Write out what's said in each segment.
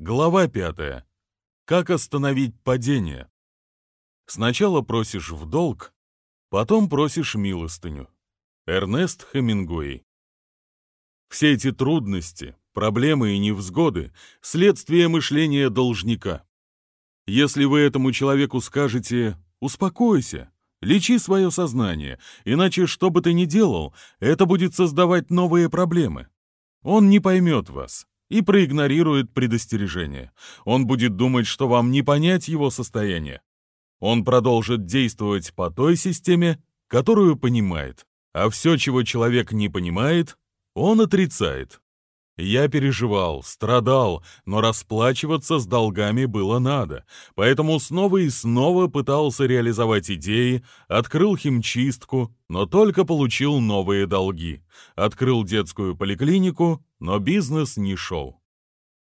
Глава пятая. Как остановить падение? Сначала просишь в долг, потом просишь милостыню. Эрнест Хемингуэй. Все эти трудности, проблемы и невзгоды – следствие мышления должника. Если вы этому человеку скажете «успокойся», лечи свое сознание, иначе что бы ты ни делал, это будет создавать новые проблемы. Он не поймет вас, и проигнорирует предостережение. Он будет думать, что вам не понять его состояние. Он продолжит действовать по той системе, которую понимает. А все, чего человек не понимает, он отрицает. Я переживал, страдал, но расплачиваться с долгами было надо, поэтому снова и снова пытался реализовать идеи, открыл химчистку, но только получил новые долги, открыл детскую поликлинику, но бизнес не шел.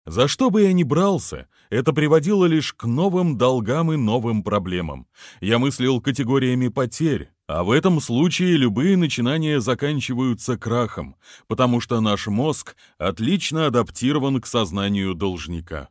За что бы я ни брался, это приводило лишь к новым долгам и новым проблемам. Я мыслил категориями потерь, а в этом случае любые начинания заканчиваются крахом, потому что наш мозг отлично адаптирован к сознанию должника.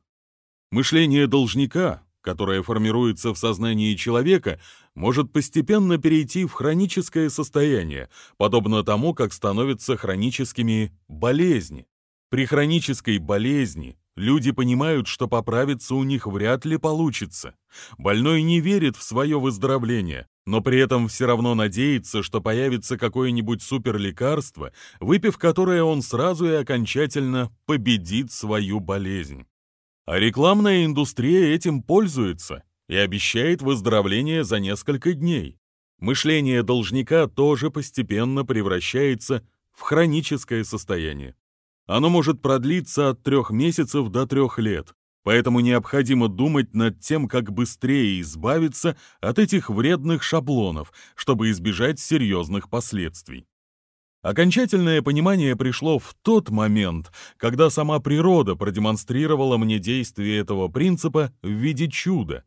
Мышление должника, которое формируется в сознании человека, может постепенно перейти в хроническое состояние, подобно тому, как становятся хроническими болезни. При хронической болезни Люди понимают, что поправиться у них вряд ли получится. Больной не верит в свое выздоровление, но при этом все равно надеется, что появится какое-нибудь суперлекарство, выпив которое он сразу и окончательно победит свою болезнь. А рекламная индустрия этим пользуется и обещает выздоровление за несколько дней. Мышление должника тоже постепенно превращается в хроническое состояние. Оно может продлиться от трех месяцев до трех лет, поэтому необходимо думать над тем, как быстрее избавиться от этих вредных шаблонов, чтобы избежать серьезных последствий. Окончательное понимание пришло в тот момент, когда сама природа продемонстрировала мне действие этого принципа в виде чуда.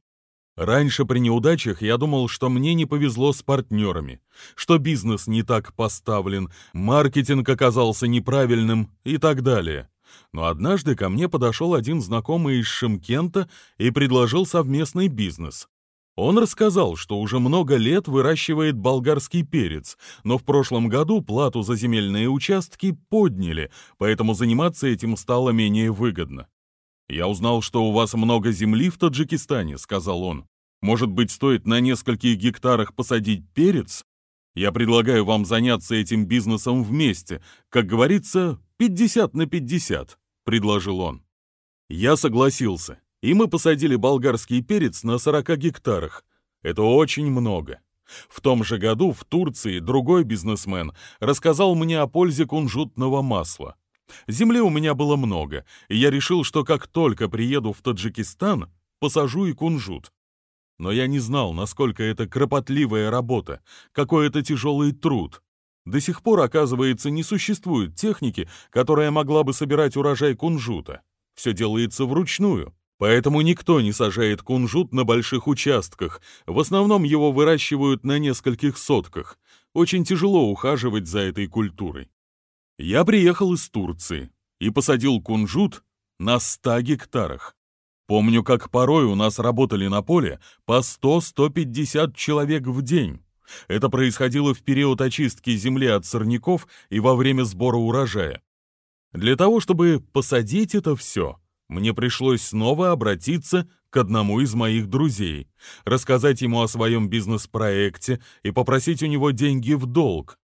Раньше при неудачах я думал, что мне не повезло с партнерами, что бизнес не так поставлен, маркетинг оказался неправильным и так далее. Но однажды ко мне подошел один знакомый из Шимкента и предложил совместный бизнес. Он рассказал, что уже много лет выращивает болгарский перец, но в прошлом году плату за земельные участки подняли, поэтому заниматься этим стало менее выгодно. «Я узнал, что у вас много земли в Таджикистане», — сказал он. «Может быть, стоит на нескольких гектарах посадить перец? Я предлагаю вам заняться этим бизнесом вместе. Как говорится, 50 на 50», — предложил он. Я согласился, и мы посадили болгарский перец на 40 гектарах. Это очень много. В том же году в Турции другой бизнесмен рассказал мне о пользе кунжутного масла. Земли у меня было много, и я решил, что как только приеду в Таджикистан, посажу и кунжут. Но я не знал, насколько это кропотливая работа, какой это тяжелый труд. До сих пор, оказывается, не существует техники, которая могла бы собирать урожай кунжута. Все делается вручную. Поэтому никто не сажает кунжут на больших участках, в основном его выращивают на нескольких сотках. Очень тяжело ухаживать за этой культурой. Я приехал из Турции и посадил кунжут на 100 гектарах. Помню, как порой у нас работали на поле по 100-150 человек в день. Это происходило в период очистки земли от сорняков и во время сбора урожая. Для того, чтобы посадить это все, мне пришлось снова обратиться к одному из моих друзей, рассказать ему о своем бизнес-проекте и попросить у него деньги в долг,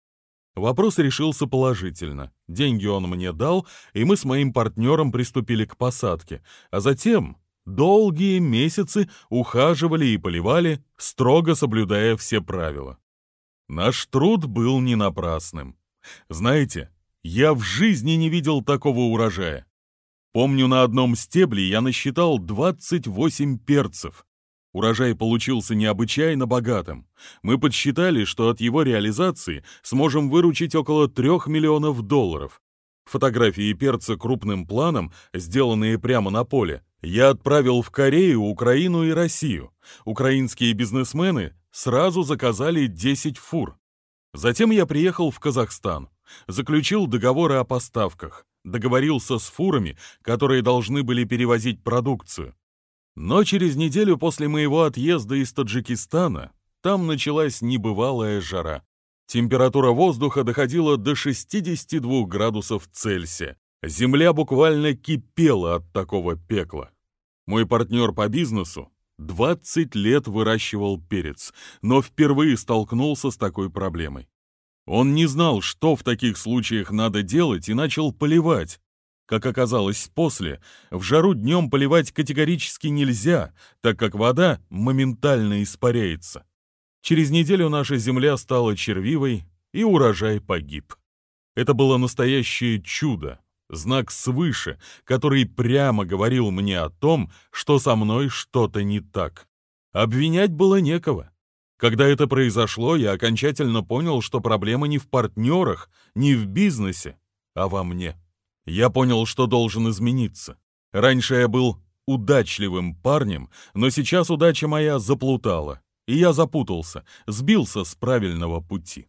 Вопрос решился положительно. Деньги он мне дал, и мы с моим партнером приступили к посадке. А затем долгие месяцы ухаживали и поливали, строго соблюдая все правила. Наш труд был не напрасным. Знаете, я в жизни не видел такого урожая. Помню, на одном стебле я насчитал 28 перцев. Урожай получился необычайно богатым. Мы подсчитали, что от его реализации сможем выручить около 3 миллионов долларов. Фотографии перца крупным планом, сделанные прямо на поле, я отправил в Корею, Украину и Россию. Украинские бизнесмены сразу заказали 10 фур. Затем я приехал в Казахстан, заключил договоры о поставках. договорился с фурами, которые должны были перевозить продукцию. Но через неделю после моего отъезда из Таджикистана там началась небывалая жара. Температура воздуха доходила до 62 градусов Цельсия. Земля буквально кипела от такого пекла. Мой партнер по бизнесу 20 лет выращивал перец, но впервые столкнулся с такой проблемой. Он не знал, что в таких случаях надо делать, и начал поливать. Как оказалось после, в жару днем поливать категорически нельзя, так как вода моментально испаряется. Через неделю наша земля стала червивой, и урожай погиб. Это было настоящее чудо, знак свыше, который прямо говорил мне о том, что со мной что-то не так. Обвинять было некого. Когда это произошло, я окончательно понял, что проблема не в партнерах, не в бизнесе, а во мне. Я понял, что должен измениться. Раньше я был удачливым парнем, но сейчас удача моя заплутала, и я запутался, сбился с правильного пути.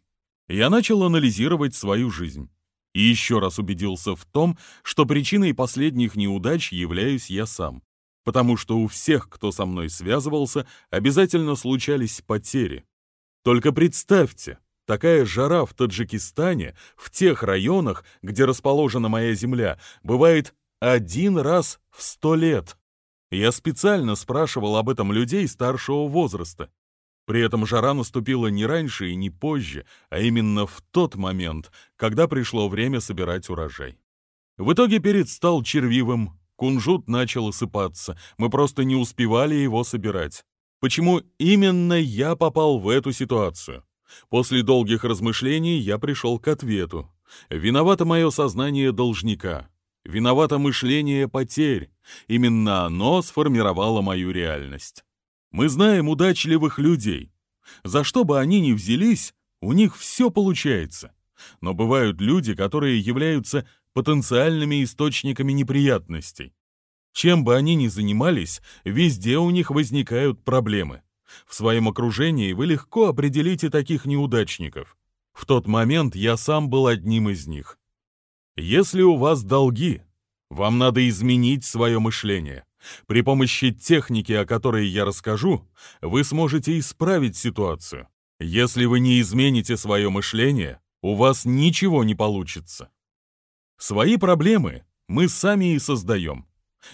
Я начал анализировать свою жизнь. И еще раз убедился в том, что причиной последних неудач являюсь я сам потому что у всех, кто со мной связывался, обязательно случались потери. Только представьте, такая жара в Таджикистане, в тех районах, где расположена моя земля, бывает один раз в сто лет. Я специально спрашивал об этом людей старшего возраста. При этом жара наступила не раньше и не позже, а именно в тот момент, когда пришло время собирать урожай. В итоге перец стал червивым, Кунжут начал осыпаться, мы просто не успевали его собирать. Почему именно я попал в эту ситуацию? После долгих размышлений я пришел к ответу. Виновато мое сознание должника. Виновато мышление потерь. Именно оно сформировало мою реальность. Мы знаем удачливых людей. За что бы они ни взялись, у них все получается. Но бывают люди, которые являются потенциальными источниками неприятностей. Чем бы они ни занимались, везде у них возникают проблемы. В своем окружении вы легко определите таких неудачников. В тот момент я сам был одним из них. Если у вас долги, вам надо изменить свое мышление. При помощи техники, о которой я расскажу, вы сможете исправить ситуацию. Если вы не измените свое мышление, у вас ничего не получится. Свои проблемы мы сами и создаем.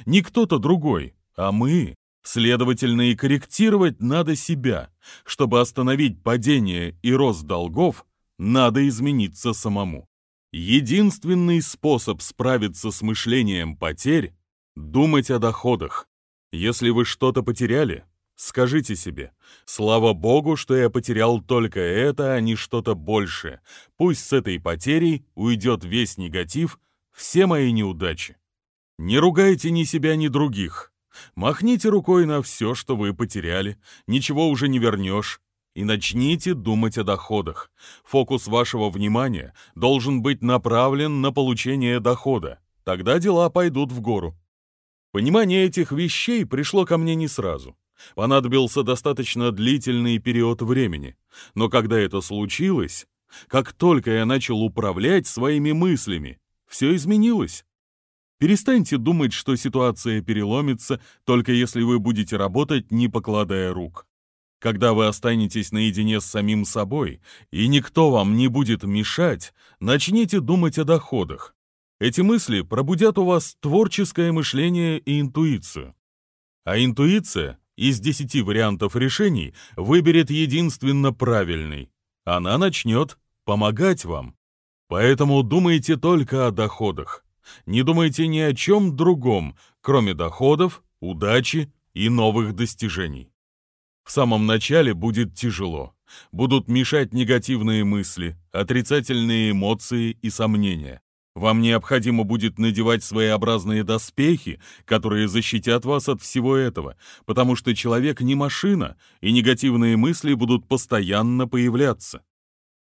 Не кто-то другой, а мы. Следовательно, и корректировать надо себя. Чтобы остановить падение и рост долгов, надо измениться самому. Единственный способ справиться с мышлением потерь – думать о доходах. Если вы что-то потеряли, скажите себе, слава богу, что я потерял только это, а не что-то большее. Пусть с этой потерей уйдет весь негатив, все мои неудачи. Не ругайте ни себя, ни других. Махните рукой на все, что вы потеряли, ничего уже не вернешь, и начните думать о доходах. Фокус вашего внимания должен быть направлен на получение дохода. Тогда дела пойдут в гору. Понимание этих вещей пришло ко мне не сразу. Понадобился достаточно длительный период времени. Но когда это случилось, как только я начал управлять своими мыслями, все изменилось. Перестаньте думать, что ситуация переломится, только если вы будете работать, не покладая рук. Когда вы останетесь наедине с самим собой, и никто вам не будет мешать, начните думать о доходах. Эти мысли пробудят у вас творческое мышление и интуицию. А интуиция из десяти вариантов решений выберет единственно правильный. Она начнет помогать вам. Поэтому думайте только о доходах. Не думайте ни о чем другом, кроме доходов, удачи и новых достижений. В самом начале будет тяжело. Будут мешать негативные мысли, отрицательные эмоции и сомнения. Вам необходимо будет надевать своеобразные доспехи, которые защитят вас от всего этого, потому что человек не машина, и негативные мысли будут постоянно появляться.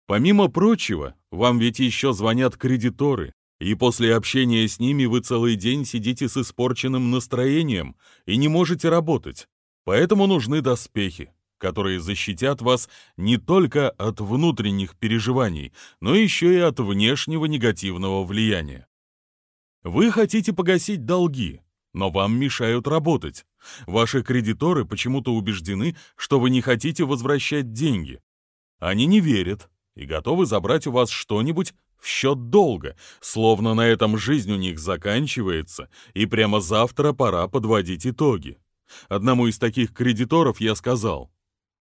Помимо прочего, вам ведь еще звонят кредиторы, и после общения с ними вы целый день сидите с испорченным настроением и не можете работать. Поэтому нужны доспехи, которые защитят вас не только от внутренних переживаний, но еще и от внешнего негативного влияния. Вы хотите погасить долги, но вам мешают работать. Ваши кредиторы почему-то убеждены, что вы не хотите возвращать деньги. Они не верят и готовы забрать у вас что-нибудь в счет долга, словно на этом жизнь у них заканчивается, и прямо завтра пора подводить итоги. Одному из таких кредиторов я сказал,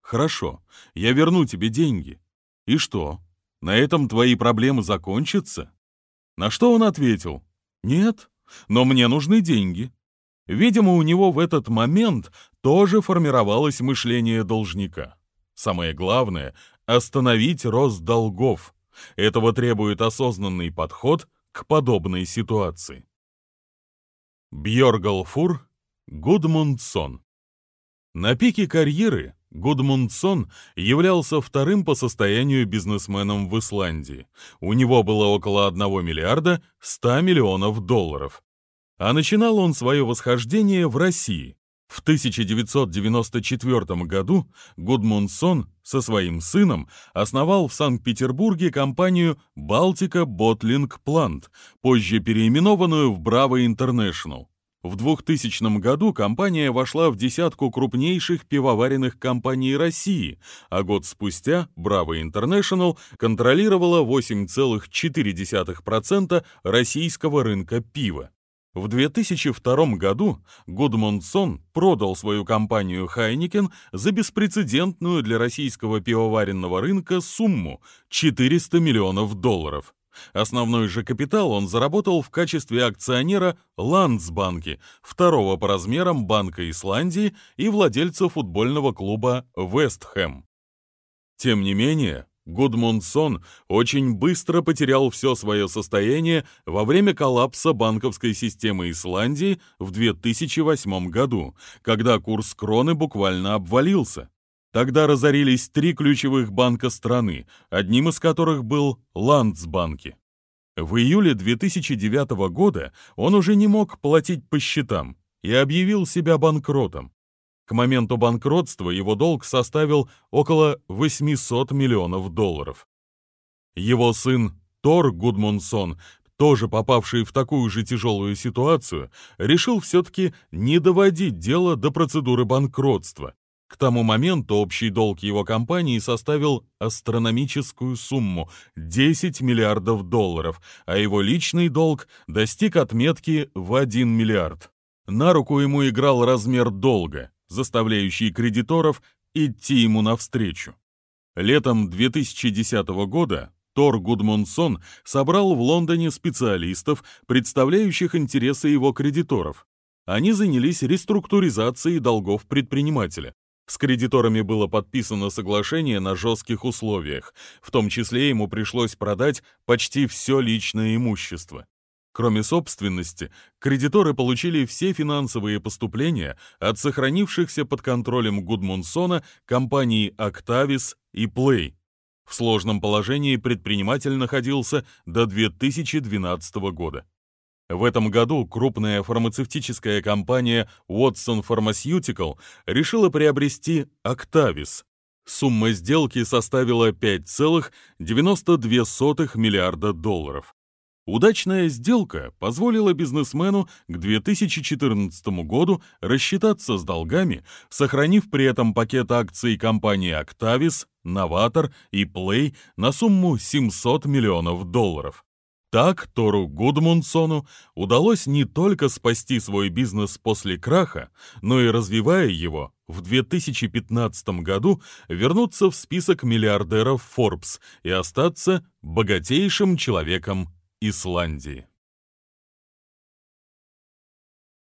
«Хорошо, я верну тебе деньги». И что, на этом твои проблемы закончатся? На что он ответил, «Нет, но мне нужны деньги». Видимо, у него в этот момент тоже формировалось мышление должника. Самое главное — остановить рост долгов. Этого требует осознанный подход к подобной ситуации. Бьоргалфур Гудмундсон На пике карьеры Гудмундсон являлся вторым по состоянию бизнесменом в Исландии. У него было около 1 миллиарда 100 миллионов долларов. А начинал он свое восхождение в России. В 1994 году Гудмундсон со своим сыном основал в Санкт-Петербурге компанию «Балтика Ботлинг Плант», позже переименованную в «Браво Интернешнл». В 2000 году компания вошла в десятку крупнейших пивоваренных компаний России, а год спустя «Браво Интернешнл» контролировала 8,4% российского рынка пива. В 2002 году Гудмундсон продал свою компанию Хайникен за беспрецедентную для российского пивоваренного рынка сумму 400 миллионов долларов. Основной же капитал он заработал в качестве акционера Ландсбанки, второго по размерам Банка Исландии и владельца футбольного клуба Вестхэм. Тем не менее, Гудмундсон очень быстро потерял все свое состояние во время коллапса банковской системы Исландии в 2008 году, когда курс кроны буквально обвалился. Тогда разорились три ключевых банка страны, одним из которых был Ландсбанки. В июле 2009 года он уже не мог платить по счетам и объявил себя банкротом. К моменту банкротства его долг составил около 800 миллионов долларов. Его сын Тор Гудмунсон, тоже попавший в такую же тяжелую ситуацию, решил все-таки не доводить дело до процедуры банкротства. К тому моменту общий долг его компании составил астрономическую сумму – 10 миллиардов долларов, а его личный долг достиг отметки в 1 миллиард. На руку ему играл размер долга заставляющий кредиторов идти ему навстречу. Летом 2010 года Тор Гудмунсон собрал в Лондоне специалистов, представляющих интересы его кредиторов. Они занялись реструктуризацией долгов предпринимателя. С кредиторами было подписано соглашение на жестких условиях, в том числе ему пришлось продать почти все личное имущество. Кроме собственности, кредиторы получили все финансовые поступления от сохранившихся под контролем Гудмунсона компаний «Октавис» и «Плей». В сложном положении предприниматель находился до 2012 года. В этом году крупная фармацевтическая компания Watson Pharmaceutical решила приобрести «Октавис». Сумма сделки составила 5,92 миллиарда долларов. Удачная сделка позволила бизнесмену к 2014 году рассчитаться с долгами, сохранив при этом пакет акций компании Octavis, Novator и Play на сумму 700 миллионов долларов. Так Тору Гудмунсону удалось не только спасти свой бизнес после краха, но и развивая его, в 2015 году вернуться в список миллиардеров Forbes и остаться богатейшим человеком Исландии.